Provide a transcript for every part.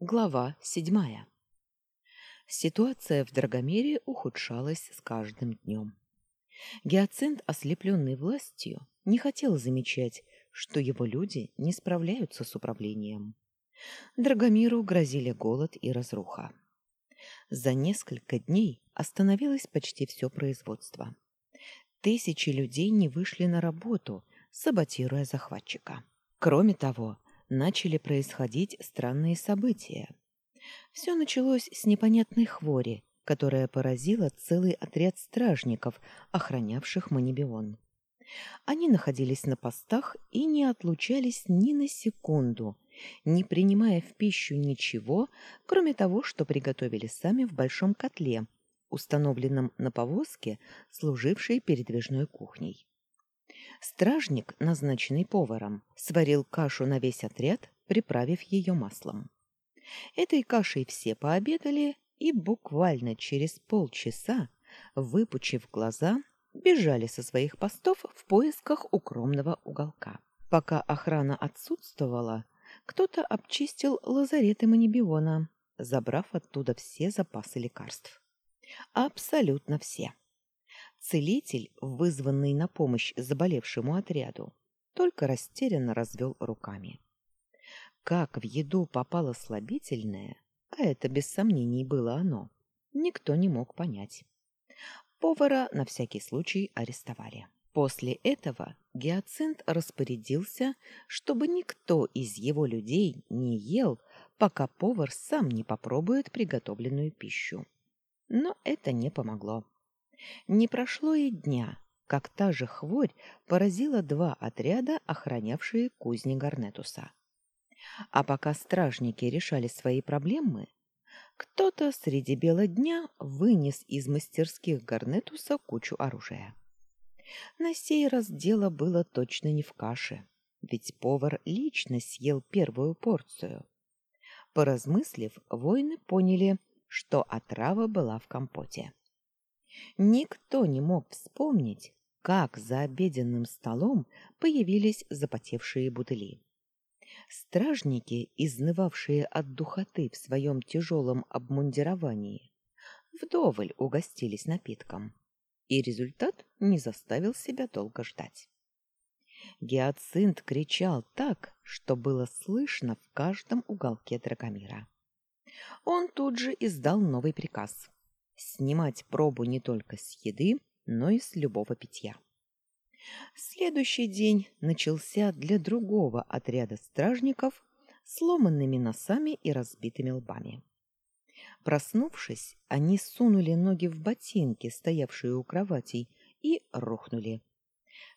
Глава седьмая. Ситуация в Драгомире ухудшалась с каждым днем. Гиацинт, ослепленный властью, не хотел замечать, что его люди не справляются с управлением. Драгомиру грозили голод и разруха. За несколько дней остановилось почти все производство. Тысячи людей не вышли на работу, саботируя захватчика. Кроме того, начали происходить странные события. Все началось с непонятной хвори, которая поразила целый отряд стражников, охранявших Манибион. Они находились на постах и не отлучались ни на секунду, не принимая в пищу ничего, кроме того, что приготовили сами в большом котле, установленном на повозке, служившей передвижной кухней. Стражник, назначенный поваром, сварил кашу на весь отряд, приправив ее маслом. Этой кашей все пообедали и буквально через полчаса, выпучив глаза, бежали со своих постов в поисках укромного уголка. Пока охрана отсутствовала, кто-то обчистил лазареты Манибиона, забрав оттуда все запасы лекарств. Абсолютно все. Целитель, вызванный на помощь заболевшему отряду, только растерянно развел руками. Как в еду попало слабительное, а это без сомнений было оно, никто не мог понять. Повара на всякий случай арестовали. После этого Гиацинт распорядился, чтобы никто из его людей не ел, пока повар сам не попробует приготовленную пищу. Но это не помогло. Не прошло и дня, как та же хворь поразила два отряда, охранявшие кузни Гарнетуса. А пока стражники решали свои проблемы, кто-то среди бела дня вынес из мастерских Гарнетуса кучу оружия. На сей раз дело было точно не в каше, ведь повар лично съел первую порцию. Поразмыслив, воины поняли, что отрава была в компоте. Никто не мог вспомнить, как за обеденным столом появились запотевшие бутыли. Стражники, изнывавшие от духоты в своем тяжелом обмундировании, вдоволь угостились напитком, и результат не заставил себя долго ждать. Гиацинт кричал так, что было слышно в каждом уголке Драгомира. Он тут же издал новый приказ снимать пробу не только с еды, но и с любого питья. Следующий день начался для другого отряда стражников сломанными носами и разбитыми лбами. Проснувшись, они сунули ноги в ботинки, стоявшие у кроватей, и рухнули.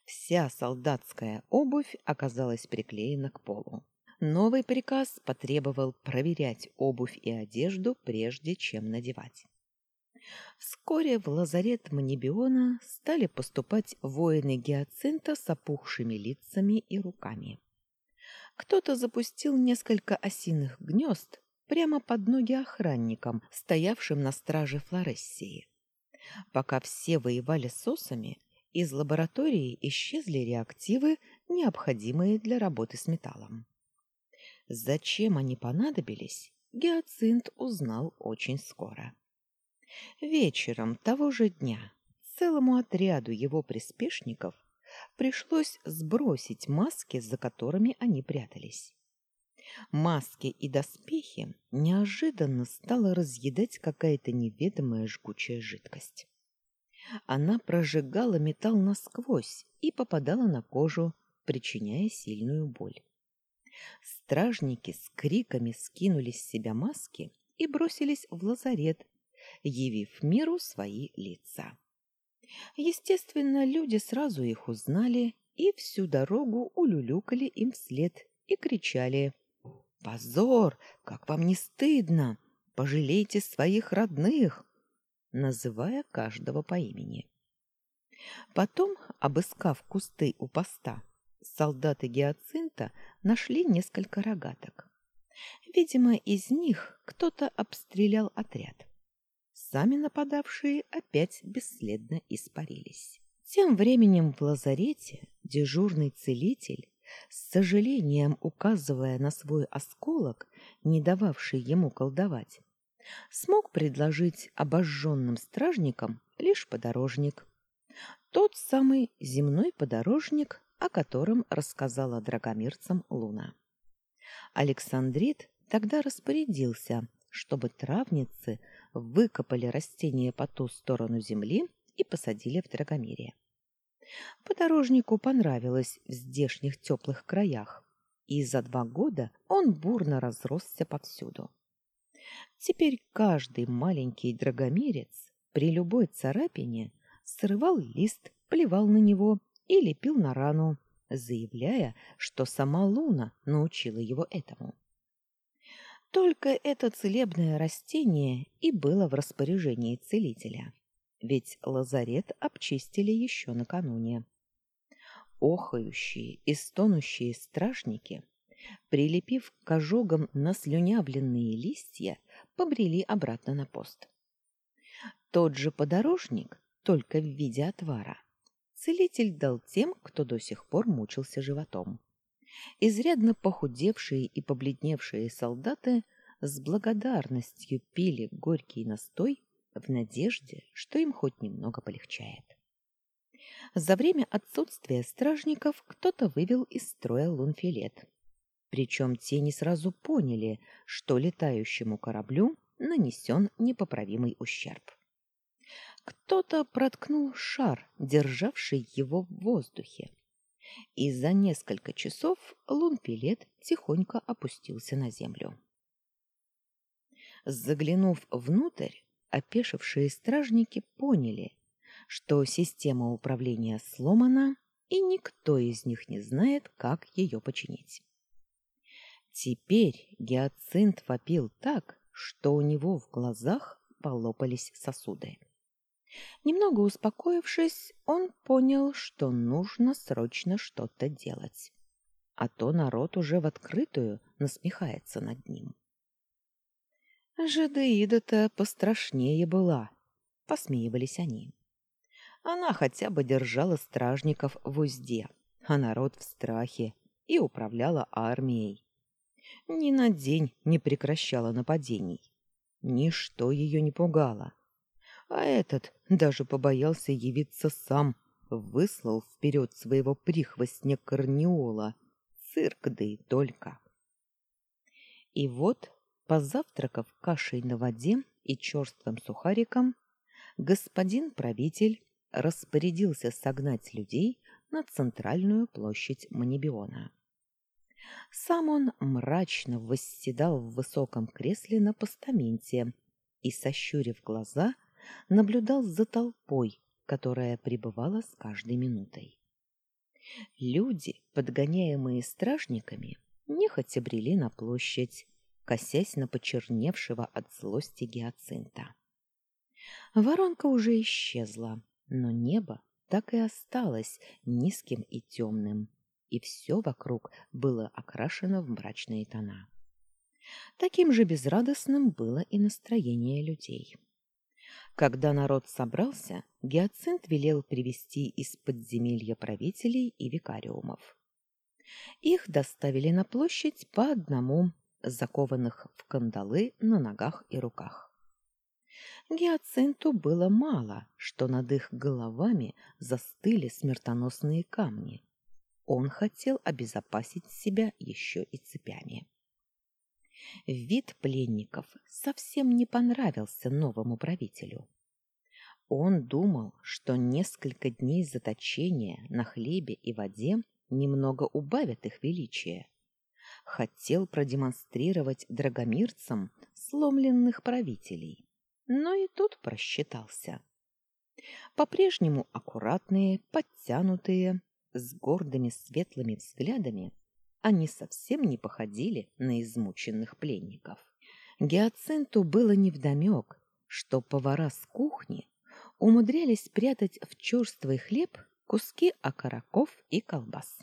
Вся солдатская обувь оказалась приклеена к полу. Новый приказ потребовал проверять обувь и одежду, прежде чем надевать. Вскоре в лазарет Манибиона стали поступать воины Гиацинта с опухшими лицами и руками. Кто-то запустил несколько осиных гнезд прямо под ноги охранникам, стоявшим на страже Флорессии. Пока все воевали с осами, из лаборатории исчезли реактивы, необходимые для работы с металлом. Зачем они понадобились, Гиацинт узнал очень скоро. Вечером того же дня целому отряду его приспешников пришлось сбросить маски, за которыми они прятались. Маски и доспехи неожиданно стала разъедать какая-то неведомая жгучая жидкость. Она прожигала металл насквозь и попадала на кожу, причиняя сильную боль. Стражники с криками скинули с себя маски и бросились в лазарет, явив миру свои лица. Естественно, люди сразу их узнали и всю дорогу улюлюкали им вслед и кричали «Позор! Как вам не стыдно! Пожалейте своих родных!» называя каждого по имени. Потом, обыскав кусты у поста, солдаты Гиацинта нашли несколько рогаток. Видимо, из них кто-то обстрелял отряд. Сами нападавшие опять бесследно испарились. Тем временем в лазарете дежурный целитель, с сожалением указывая на свой осколок, не дававший ему колдовать, смог предложить обожженным стражникам лишь подорожник. Тот самый земной подорожник, о котором рассказала драгомирцам Луна. Александрит тогда распорядился, чтобы травницы выкопали растения по ту сторону земли и посадили в Драгомире. Подорожнику понравилось в здешних теплых краях, и за два года он бурно разросся повсюду. Теперь каждый маленький драгомирец при любой царапине срывал лист, плевал на него и лепил на рану, заявляя, что сама Луна научила его этому. Только это целебное растение и было в распоряжении целителя, ведь лазарет обчистили еще накануне. Охающие и стонущие стражники, прилепив к ожогам наслюнявленные листья, побрели обратно на пост. Тот же подорожник, только в виде отвара, целитель дал тем, кто до сих пор мучился животом. Изрядно похудевшие и побледневшие солдаты с благодарностью пили горький настой в надежде, что им хоть немного полегчает. За время отсутствия стражников кто-то вывел из строя лунфилет. Причем те не сразу поняли, что летающему кораблю нанесен непоправимый ущерб. Кто-то проткнул шар, державший его в воздухе, и за несколько часов лунпилет тихонько опустился на землю. Заглянув внутрь, опешившие стражники поняли, что система управления сломана, и никто из них не знает, как ее починить. Теперь гиацинт вопил так, что у него в глазах полопались сосуды. Немного успокоившись, он понял, что нужно срочно что-то делать. А то народ уже в открытую насмехается над ним. Жидеида-то пострашнее была, посмеивались они. Она хотя бы держала стражников в узде, а народ в страхе и управляла армией. Ни на день не прекращала нападений. Ничто ее не пугало. А этот даже побоялся явиться сам, выслал вперед своего прихвостня Корнеола. Цирк да и только. И вот, позавтракав кашей на воде и черствым сухариком, господин правитель распорядился согнать людей на центральную площадь Манибиона. Сам он мрачно восседал в высоком кресле на постаменте и, сощурив глаза, наблюдал за толпой, которая пребывала с каждой минутой. Люди, подгоняемые стражниками, нехотя брели на площадь, косясь на почерневшего от злости гиацинта. Воронка уже исчезла, но небо так и осталось низким и темным, и все вокруг было окрашено в мрачные тона. Таким же безрадостным было и настроение людей. Когда народ собрался, Гиацинт велел привести из подземелья правителей и викариумов. Их доставили на площадь по одному, закованных в кандалы на ногах и руках. Гиацинту было мало, что над их головами застыли смертоносные камни. Он хотел обезопасить себя еще и цепями. Вид пленников совсем не понравился новому правителю. Он думал, что несколько дней заточения на хлебе и воде немного убавят их величие. Хотел продемонстрировать драгомирцам сломленных правителей но и тут просчитался. По-прежнему аккуратные, подтянутые, с гордыми светлыми взглядами, они совсем не походили на измученных пленников. Гиацинту было невдомек, что повара с кухни умудрялись прятать в черствый хлеб куски окороков и колбас.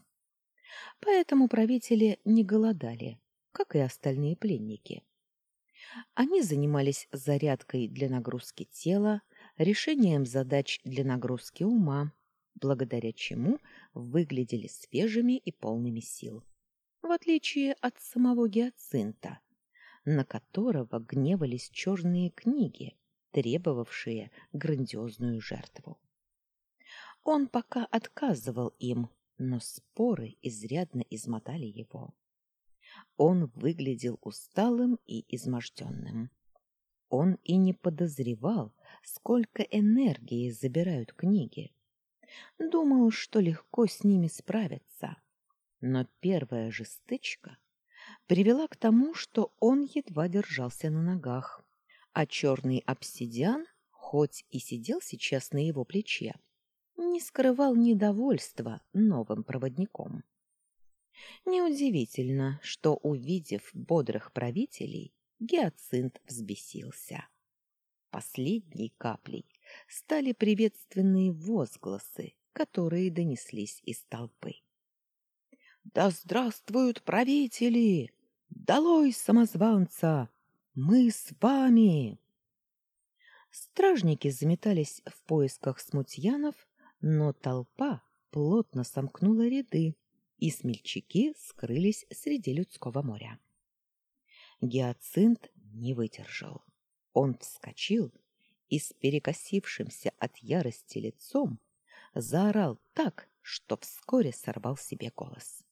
Поэтому правители не голодали, как и остальные пленники. Они занимались зарядкой для нагрузки тела, решением задач для нагрузки ума, благодаря чему выглядели свежими и полными сил. В отличие от самого гиацинта, на которого гневались черные книги, требовавшие грандиозную жертву. Он пока отказывал им, но споры изрядно измотали его. Он выглядел усталым и изможденным. Он и не подозревал, сколько энергии забирают книги. Думал, что легко с ними справиться. Но первая же стычка привела к тому, что он едва держался на ногах, а черный обсидиан, хоть и сидел сейчас на его плече, не скрывал недовольства новым проводником. Неудивительно, что, увидев бодрых правителей, Гиацинт взбесился. Последней каплей стали приветственные возгласы, которые донеслись из толпы. «Да здравствуют правители! Долой самозванца! Мы с вами!» Стражники заметались в поисках смутьянов, но толпа плотно сомкнула ряды, и смельчаки скрылись среди людского моря. Гиацинт не выдержал. Он вскочил и с перекосившимся от ярости лицом заорал так, что вскоре сорвал себе голос.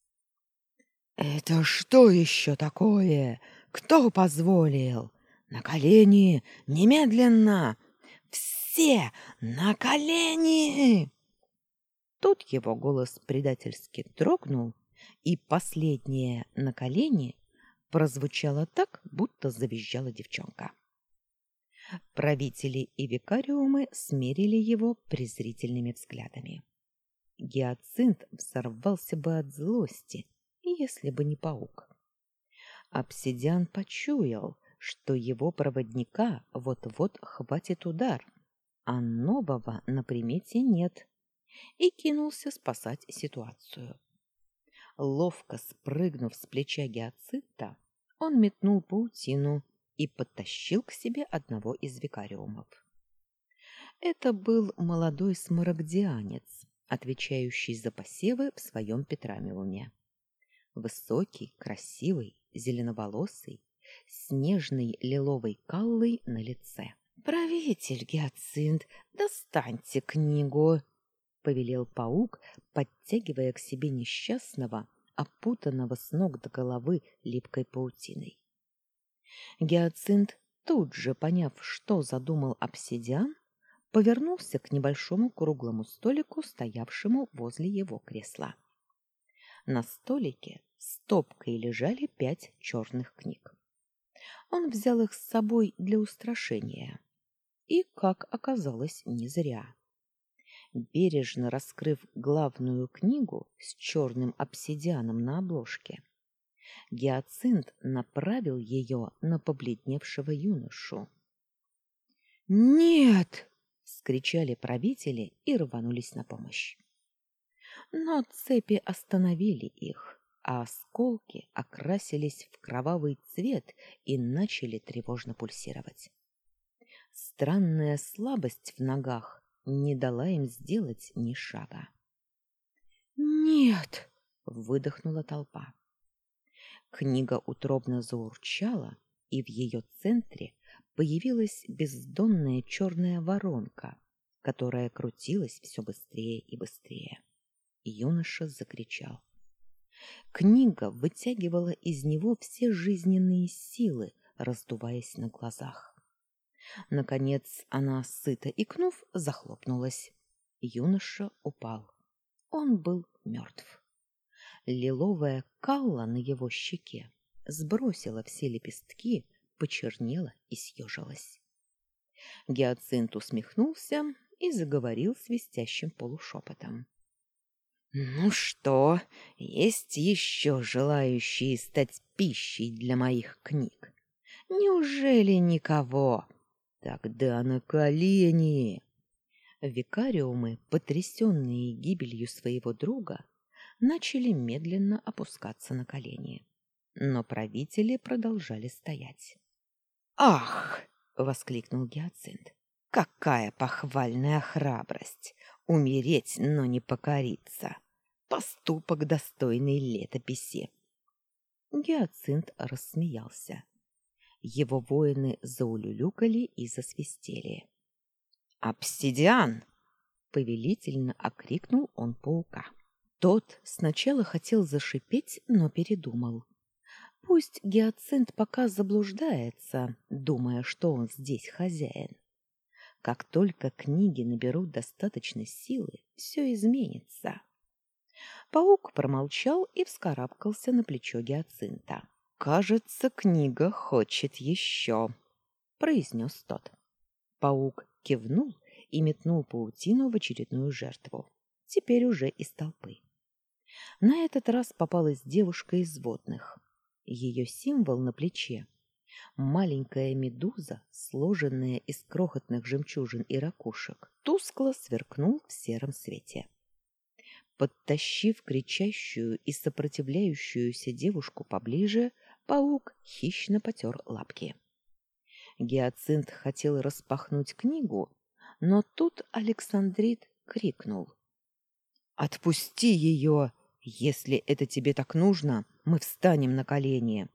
«Это что еще такое? Кто позволил? На колени! Немедленно! Все на колени!» Тут его голос предательски дрогнул, и последнее «на колени» прозвучало так, будто завизжала девчонка. Правители и викариумы смерили его презрительными взглядами. Гиацинт взорвался бы от злости, если бы не паук. Обсидиан почуял, что его проводника вот-вот хватит удар, а нового на примете нет и кинулся спасать ситуацию. Ловко спрыгнув с плеча гиацинта, он метнул паутину и подтащил к себе одного из викариумов. Это был молодой смарагдианец, отвечающий за посевы в своем Петрамиуме. Высокий, красивый, зеленоволосый, с нежной лиловой каллой на лице. «Правитель Гиацинт, достаньте книгу!» повелел паук, подтягивая к себе несчастного, опутанного с ног до головы липкой паутиной. Гиацинт, тут же поняв, что задумал обсидиан, повернулся к небольшому круглому столику, стоявшему возле его кресла. На столике стопкой лежали пять черных книг. Он взял их с собой для устрашения. И, как оказалось, не зря бережно раскрыв главную книгу с черным обсидианом на обложке. Гиацинт направил ее на побледневшего юношу. «Нет!» — скричали правители и рванулись на помощь. Но цепи остановили их, а осколки окрасились в кровавый цвет и начали тревожно пульсировать. Странная слабость в ногах не дала им сделать ни шага. «Нет!» — выдохнула толпа. Книга утробно заурчала, и в ее центре появилась бездонная черная воронка, которая крутилась все быстрее и быстрее. Юноша закричал. Книга вытягивала из него все жизненные силы, раздуваясь на глазах. Наконец она, сыто икнув, захлопнулась. Юноша упал. Он был мертв. Лиловая калла на его щеке сбросила все лепестки, почернела и съежилась. Гиацинт усмехнулся и заговорил свистящим полушепотом. «Ну что, есть еще желающие стать пищей для моих книг? Неужели никого?» Тогда на колени! Викариумы, потрясенные гибелью своего друга, начали медленно опускаться на колени. Но правители продолжали стоять. «Ах!» — воскликнул Гиацинт. «Какая похвальная храбрость! Умереть, но не покориться! Поступок, достойный летописи!» Гиацинт рассмеялся. его воины заулюлюкали и засвистели. «Обсидиан!» — повелительно окрикнул он паука. Тот сначала хотел зашипеть, но передумал. Пусть Гиацинт пока заблуждается, думая, что он здесь хозяин. Как только книги наберут достаточно силы, все изменится. Паук промолчал и вскарабкался на плечо Гиацинта. «Кажется, книга хочет еще», — произнес тот. Паук кивнул и метнул паутину в очередную жертву, теперь уже из толпы. На этот раз попалась девушка из водных. Ее символ на плече — маленькая медуза, сложенная из крохотных жемчужин и ракушек, тускло сверкнул в сером свете. Подтащив кричащую и сопротивляющуюся девушку поближе, паук хищно потер лапки. Гиацинт хотел распахнуть книгу, но тут Александрит крикнул. «Отпусти ее! Если это тебе так нужно, мы встанем на колени!»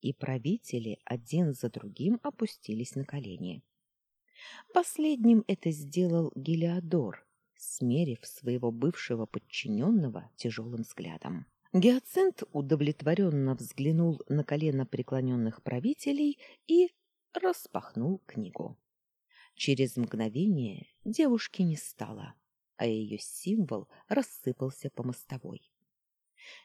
И правители один за другим опустились на колени. Последним это сделал Гелиодор, смерив своего бывшего подчиненного тяжелым взглядом. Гиацинт удовлетворенно взглянул на колено преклоненных правителей и распахнул книгу. Через мгновение девушки не стало а ее символ рассыпался по мостовой.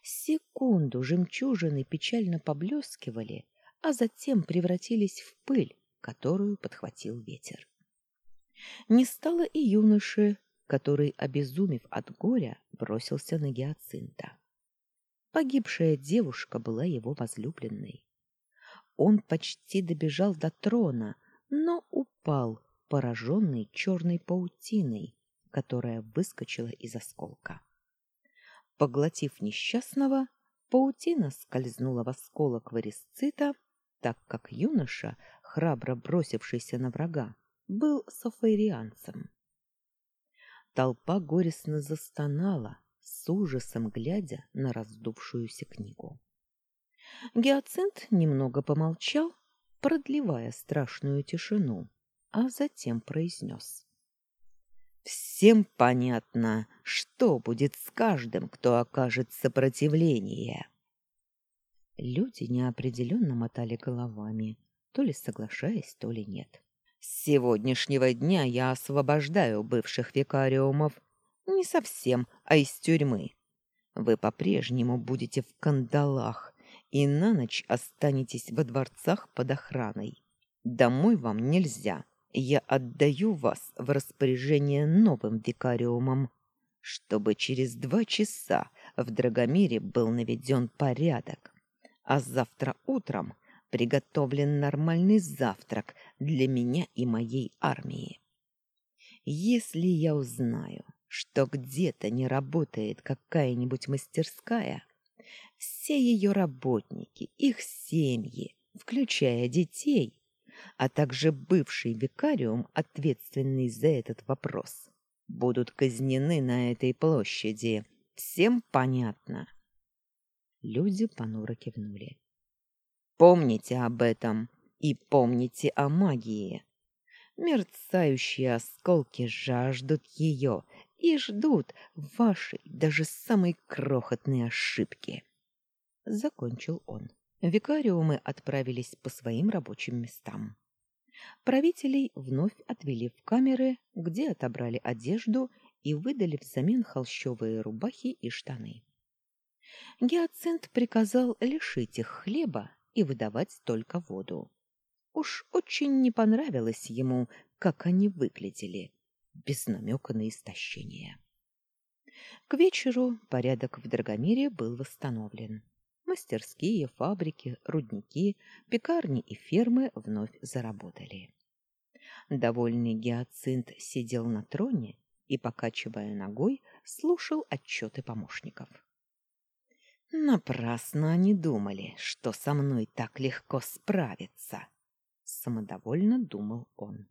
Секунду жемчужины печально поблескивали, а затем превратились в пыль, которую подхватил ветер. Не стало и юноши, который, обезумев от горя, бросился на гиацинта. Погибшая девушка была его возлюбленной. Он почти добежал до трона, но упал, пораженный черной паутиной, которая выскочила из осколка. Поглотив несчастного, паутина скользнула в осколок варисцита, так как юноша, храбро бросившийся на врага, был софейрианцем. Толпа горестно застонала, с ужасом глядя на раздувшуюся книгу. Гиацинт немного помолчал, продлевая страшную тишину, а затем произнес. Всем понятно, что будет с каждым, кто окажет сопротивление. Люди неопределенно мотали головами, то ли соглашаясь, то ли нет. С сегодняшнего дня я освобождаю бывших викариумов. Не совсем, а из тюрьмы. Вы по-прежнему будете в кандалах и на ночь останетесь во дворцах под охраной. Домой вам нельзя я отдаю вас в распоряжение новым викариумам, чтобы через два часа в Драгомире был наведен порядок, а завтра утром приготовлен нормальный завтрак для меня и моей армии. Если я узнаю, что где-то не работает какая-нибудь мастерская, все ее работники, их семьи, включая детей, а также бывший викариум, ответственный за этот вопрос, будут казнены на этой площади. Всем понятно. Люди понуро кивнули. Помните об этом и помните о магии. Мерцающие осколки жаждут ее и ждут вашей даже самой крохотной ошибки. Закончил он. Викариумы отправились по своим рабочим местам. Правителей вновь отвели в камеры, где отобрали одежду и выдали взамен холщовые рубахи и штаны. Гиацинт приказал лишить их хлеба и выдавать только воду. Уж очень не понравилось ему, как они выглядели, без намека на истощение. К вечеру порядок в Драгомире был восстановлен. Мастерские, фабрики, рудники, пекарни и фермы вновь заработали. Довольный гиацинт сидел на троне и, покачивая ногой, слушал отчеты помощников. Напрасно они думали, что со мной так легко справиться, самодовольно думал он.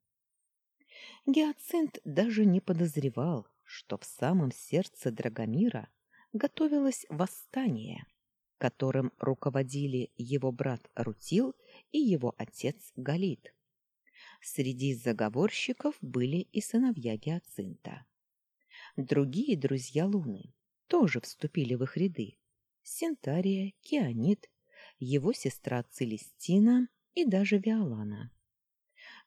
Гиацинт даже не подозревал, что в самом сердце Драгомира готовилось восстание которым руководили его брат Рутил и его отец Галит. Среди заговорщиков были и сыновья Гиацинта. Другие друзья Луны тоже вступили в их ряды. Синтария, Кианит, его сестра Целестина и даже Виолана.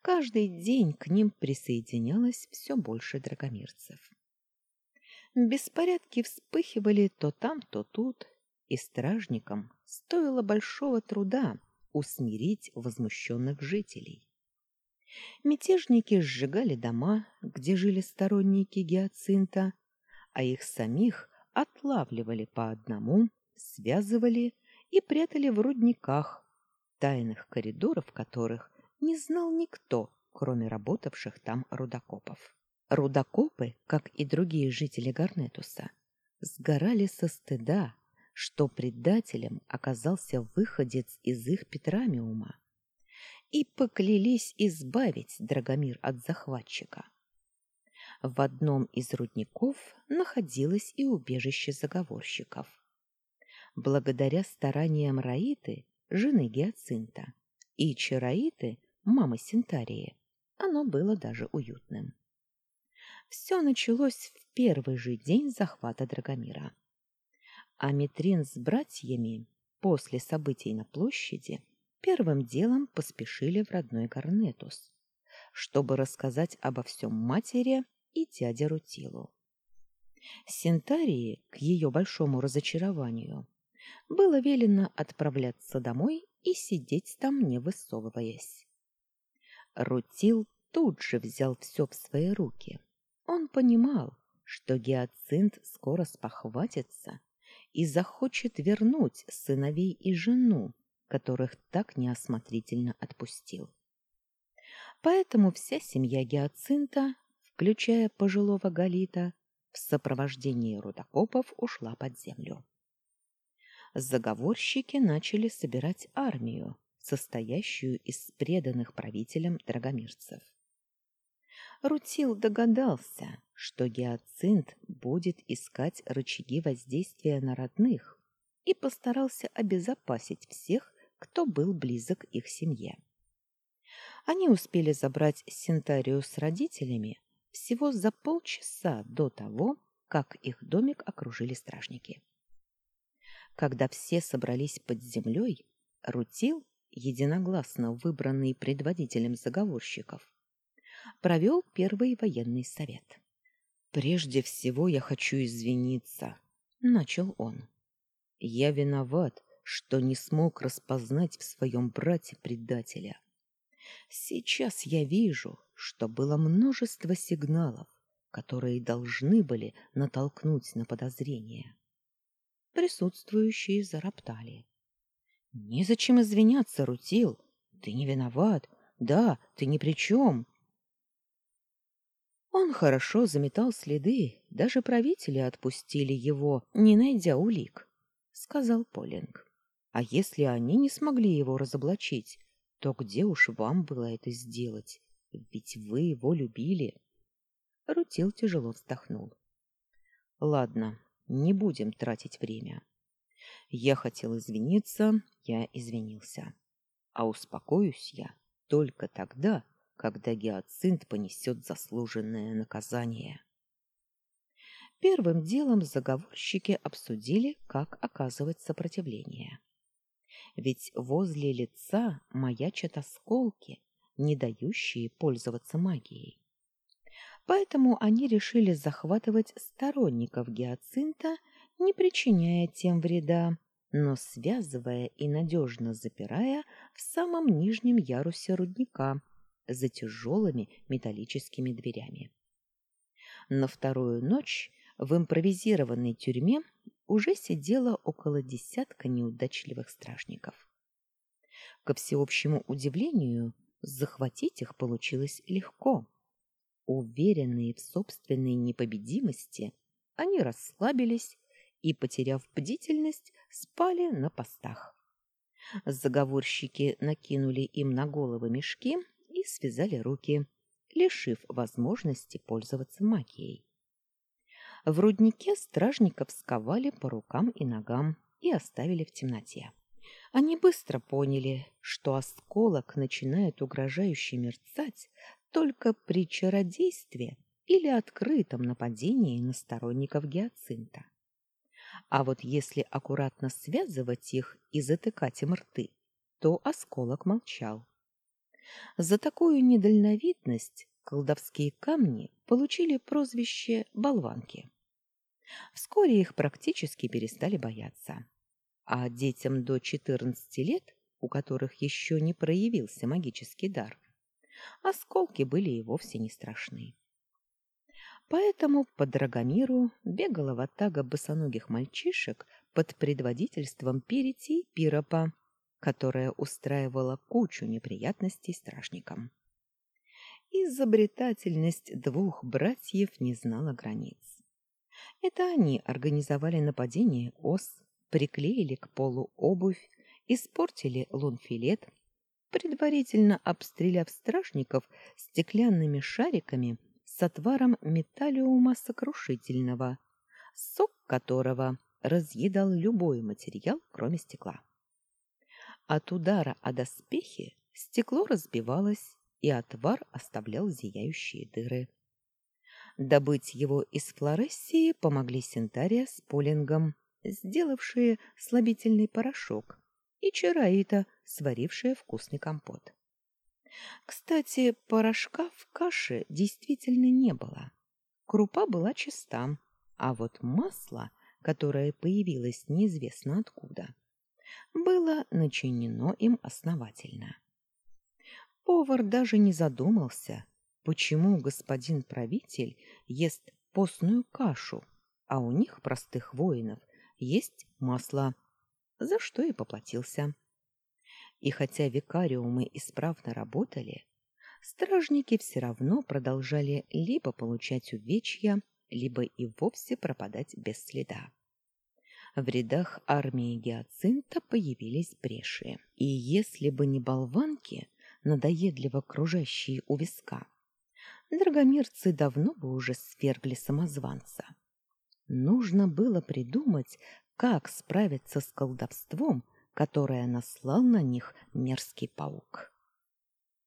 Каждый день к ним присоединялось все больше драгомирцев. Беспорядки вспыхивали то там, то тут, и стражникам стоило большого труда усмирить возмущенных жителей. Мятежники сжигали дома, где жили сторонники гиацинта, а их самих отлавливали по одному, связывали и прятали в рудниках, тайных коридоров которых не знал никто, кроме работавших там рудокопов. Рудокопы, как и другие жители Гарнетуса, сгорали со стыда, что предателем оказался выходец из их Петрамиума, и поклялись избавить Драгомир от захватчика. В одном из рудников находилось и убежище заговорщиков. Благодаря стараниям Раиты, жены Гиацинта, и Чараиты, мамы Синтарии, оно было даже уютным. Все началось в первый же день захвата Драгомира. А Митрин с братьями после событий на площади первым делом поспешили в родной Гарнетус, чтобы рассказать обо всем матери и дяде Рутилу. Синтарии, к ее большому разочарованию, было велено отправляться домой и сидеть там, не высовываясь. Рутил тут же взял все в свои руки. Он понимал, что гиацинт скоро спохватится и захочет вернуть сыновей и жену, которых так неосмотрительно отпустил. Поэтому вся семья гиацинта, включая пожилого Галита, в сопровождении рудокопов ушла под землю. Заговорщики начали собирать армию, состоящую из преданных правителям драгомирцев. Рутил догадался, что гиацинт будет искать рычаги воздействия на родных и постарался обезопасить всех, кто был близок их семье. Они успели забрать Синтарию с родителями всего за полчаса до того, как их домик окружили стражники. Когда все собрались под землей, Рутил, единогласно выбранный предводителем заговорщиков, провел первый военный совет. «Прежде всего я хочу извиниться», — начал он. «Я виноват, что не смог распознать в своем брате предателя. Сейчас я вижу, что было множество сигналов, которые должны были натолкнуть на подозрение. Присутствующие зароптали. — Незачем извиняться, Рутил. Ты не виноват. Да, ты ни при чем. Он хорошо заметал следы, даже правители отпустили его, не найдя улик, — сказал Полинг. А если они не смогли его разоблачить, то где уж вам было это сделать? Ведь вы его любили. Рутил тяжело вздохнул. Ладно, не будем тратить время. Я хотел извиниться, я извинился. А успокоюсь я только тогда, когда гиацинт понесет заслуженное наказание. Первым делом заговорщики обсудили, как оказывать сопротивление. Ведь возле лица маячат осколки, не дающие пользоваться магией. Поэтому они решили захватывать сторонников гиацинта, не причиняя тем вреда, но связывая и надежно запирая в самом нижнем ярусе рудника – за тяжелыми металлическими дверями. На вторую ночь в импровизированной тюрьме уже сидело около десятка неудачливых стражников. Ко всеобщему удивлению, захватить их получилось легко. Уверенные в собственной непобедимости, они расслабились и, потеряв бдительность, спали на постах. Заговорщики накинули им на головы мешки и связали руки, лишив возможности пользоваться магией. В руднике стражников сковали по рукам и ногам и оставили в темноте. Они быстро поняли, что осколок начинает угрожающе мерцать только при чародействе или открытом нападении на сторонников гиацинта. А вот если аккуратно связывать их и затыкать им рты, то осколок молчал. За такую недальновидность колдовские камни получили прозвище «болванки». Вскоре их практически перестали бояться. А детям до 14 лет, у которых еще не проявился магический дар, осколки были и вовсе не страшны. Поэтому по Драгомиру бегала ватага босоногих мальчишек под предводительством Перити и Пиропа, которая устраивала кучу неприятностей стражникам. Изобретательность двух братьев не знала границ. Это они организовали нападение ос, приклеили к полу обувь, испортили лунфилет, предварительно обстреляв стражников стеклянными шариками с отваром металлиума сокрушительного, сок которого разъедал любой материал, кроме стекла. От удара о доспехи стекло разбивалось, и отвар оставлял зияющие дыры. Добыть его из флорессии помогли Синтария с Полингом, сделавшие слабительный порошок, и Чараита, сварившая вкусный компот. Кстати, порошка в каше действительно не было. Крупа была чиста, а вот масло, которое появилось неизвестно откуда, было начинено им основательно. Повар даже не задумался, почему господин правитель ест постную кашу, а у них, простых воинов, есть масло, за что и поплатился. И хотя викариумы исправно работали, стражники все равно продолжали либо получать увечья, либо и вовсе пропадать без следа. В рядах армии Гиацинта появились бреши, и если бы не болванки, надоедливо кружащие у виска, драгомирцы давно бы уже свергли самозванца. Нужно было придумать, как справиться с колдовством, которое наслал на них мерзкий паук.